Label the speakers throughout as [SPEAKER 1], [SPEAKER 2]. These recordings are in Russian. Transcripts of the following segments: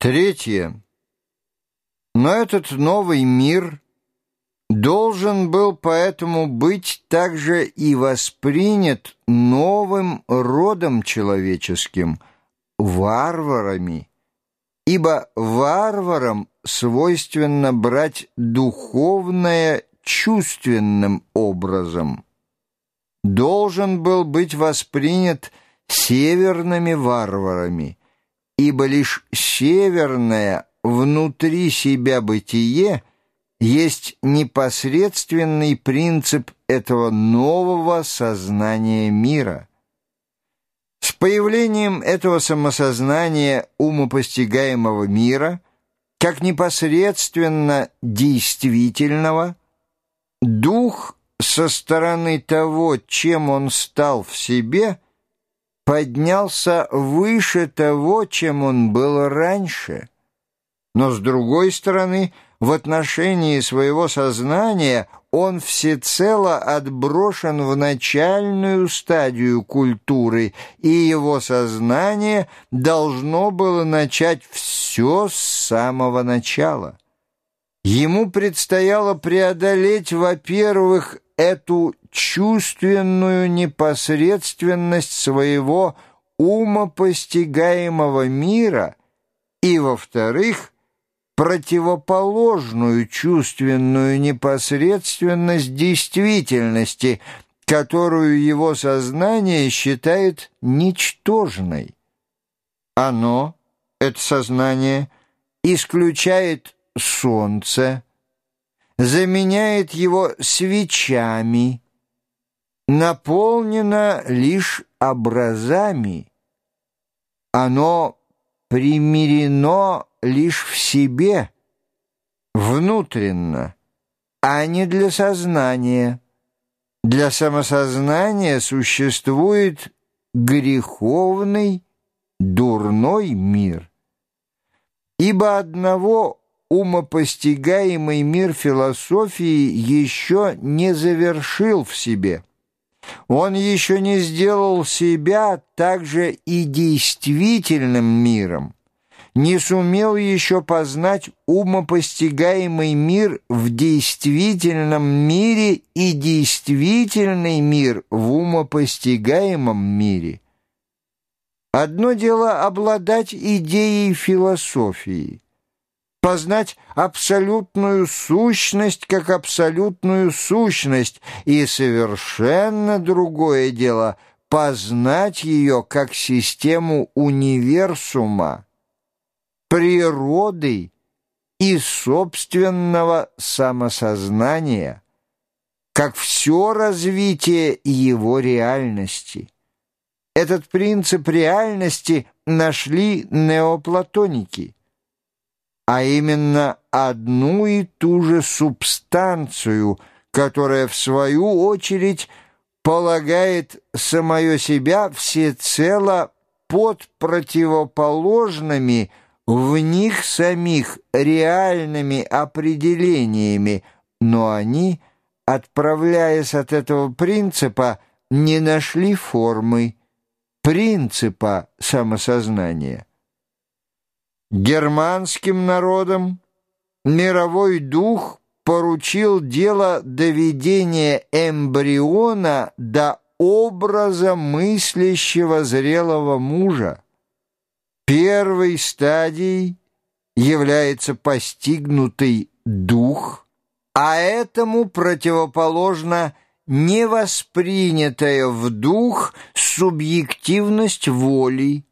[SPEAKER 1] Третье. Но этот новый мир должен был поэтому быть также и воспринят новым родом человеческим, варварами, ибо варварам свойственно брать духовное чувственным образом. Должен был быть воспринят северными варварами – ибо лишь северное внутри себя бытие есть непосредственный принцип этого нового сознания мира. С появлением этого самосознания умопостигаемого мира, как непосредственно действительного, дух со стороны того, чем он стал в себе – поднялся выше того, чем он был раньше. Но, с другой стороны, в отношении своего сознания он всецело отброшен в начальную стадию культуры, и его сознание должно было начать все с самого начала. Ему предстояло преодолеть, во-первых, эту чувственную непосредственность своего умопостигаемого мира и, во-вторых, противоположную чувственную непосредственность действительности, которую его сознание считает ничтожной. Оно, это сознание, исключает солнце, заменяет его свечами, наполнено лишь образами. Оно примирено лишь в себе, внутренно, а не для сознания. Для самосознания существует греховный, дурной мир. Ибо одного умопостигаемый мир философии еще не завершил в себе. Он еще не сделал себя также и действительным миром, не сумел еще познать умопостигаемый мир в действительном мире и действительный мир в умопостигаемом мире. Одно дело обладать идеей философии – познать абсолютную сущность как абсолютную сущность, и совершенно другое дело — познать ее как систему универсума, природы и собственного самосознания, как все развитие его реальности. Этот принцип реальности нашли неоплатоники — а именно одну и ту же субстанцию, которая, в свою очередь, полагает самое себя всецело под противоположными в них самих реальными определениями, но они, отправляясь от этого принципа, не нашли формы, принципа самосознания. Германским народам мировой дух поручил дело доведения эмбриона до образа мыслящего зрелого мужа. Первой стадией является постигнутый дух, а этому противоположно невоспринятая в дух субъективность воли.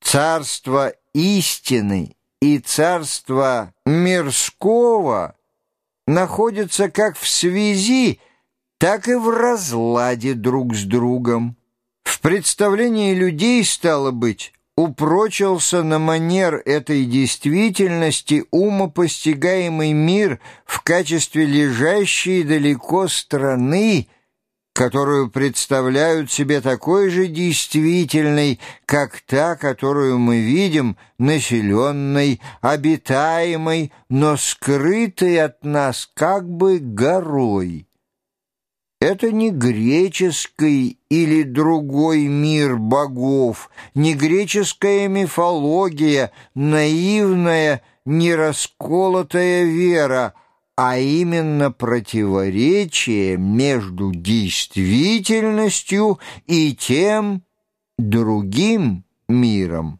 [SPEAKER 1] Царство истины и царства мирского находятся как в связи, так и в разладе друг с другом. В представлении людей, стало быть, упрочился на манер этой действительности умопостигаемый мир в качестве лежащей далеко страны, которую представляют себе такой же действительной, как та, которую мы видим, населенной, обитаемой, но скрытой от нас как бы горой. Это не греческий или другой мир богов, не греческая мифология, наивная, нерасколотая вера, а именно противоречие между действительностью и тем другим миром.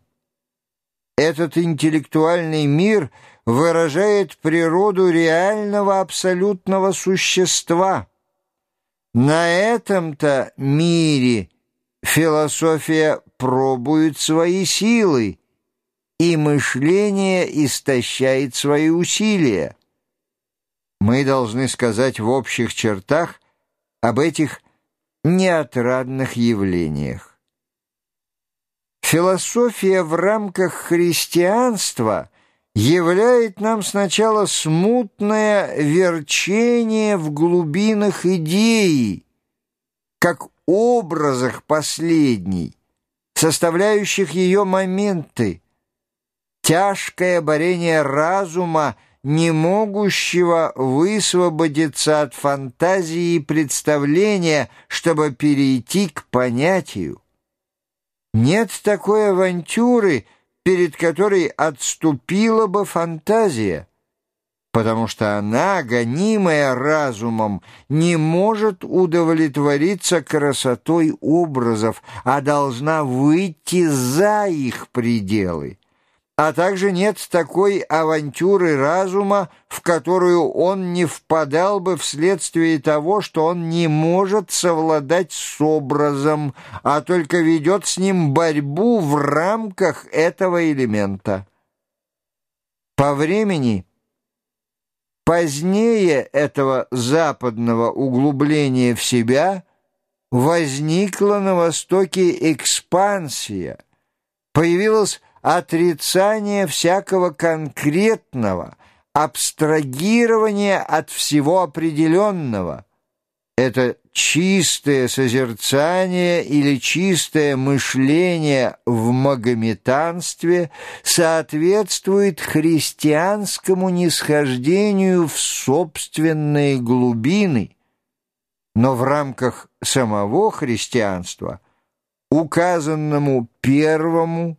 [SPEAKER 1] Этот интеллектуальный мир выражает природу реального абсолютного существа. На этом-то мире философия пробует свои силы, и мышление истощает свои усилия. Мы должны сказать в общих чертах об этих неотрадных явлениях. Философия в рамках христианства являет нам сначала смутное верчение в глубинах идеи, как образах последней, составляющих ее моменты, тяжкое борение разума, не могущего высвободиться от фантазии и представления, чтобы перейти к понятию. Нет такой авантюры, перед которой отступила бы фантазия, потому что она, гонимая разумом, не может удовлетвориться красотой образов, а должна выйти за их пределы а также нет такой авантюры разума, в которую он не впадал бы вследствие того, что он не может совладать с образом, а только ведет с ним борьбу в рамках этого элемента. По времени позднее этого западного углубления в себя возникла на Востоке экспансия, появилась отрицание всякого конкретного, абстрагирование от всего определенного. Это чистое созерцание или чистое мышление в магометанстве соответствует христианскому нисхождению в собственные глубины, но в рамках самого христианства, указанному первому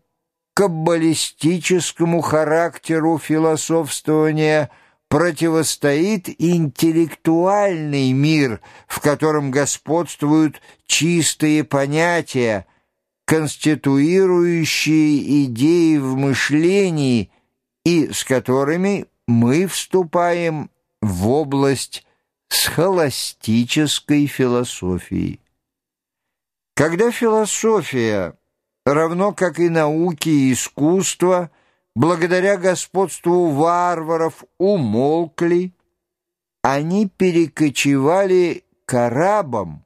[SPEAKER 1] каббалистическому характеру философствования противостоит интеллектуальный мир, в котором господствуют чистые понятия, конституирующие идеи в мышлении и с которыми мы вступаем в область схоластической философии. Когда философия равно как и науки и искусства, благодаря господству варваров, умолкли, они перекочевали к арабам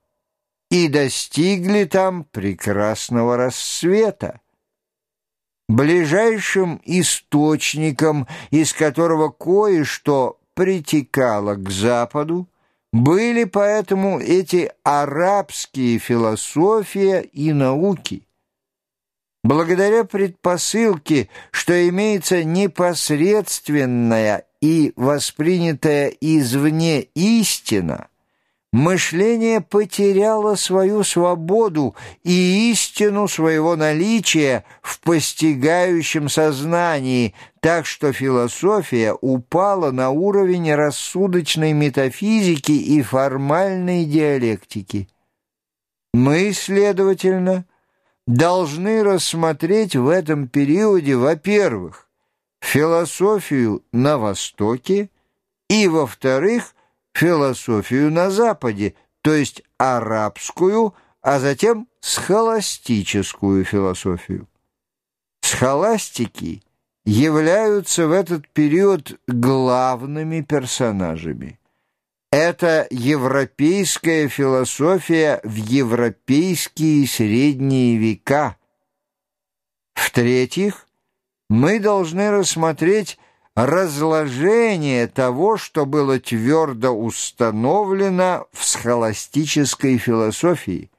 [SPEAKER 1] и достигли там прекрасного рассвета. Ближайшим источником, из которого кое-что притекало к западу, были поэтому эти арабские философия и науки – Благодаря предпосылке, что имеется непосредственная и воспринятая извне истина, мышление потеряло свою свободу и истину своего наличия в постигающем сознании, так что философия упала на уровень рассудочной метафизики и формальной диалектики. Мы, следовательно, должны рассмотреть в этом периоде, во-первых, философию на Востоке и, во-вторых, философию на Западе, то есть арабскую, а затем схоластическую философию. Схоластики являются в этот период главными персонажами. Это европейская философия в европейские средние века. В-третьих, мы должны рассмотреть разложение того, что было твердо установлено в схоластической философии.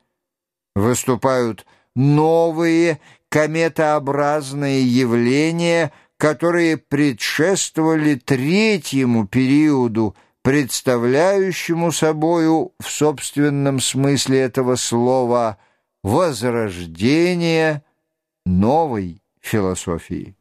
[SPEAKER 1] Выступают новые кометообразные явления, которые предшествовали третьему периоду – представляющему собою в собственном смысле этого слова возрождение новой философии.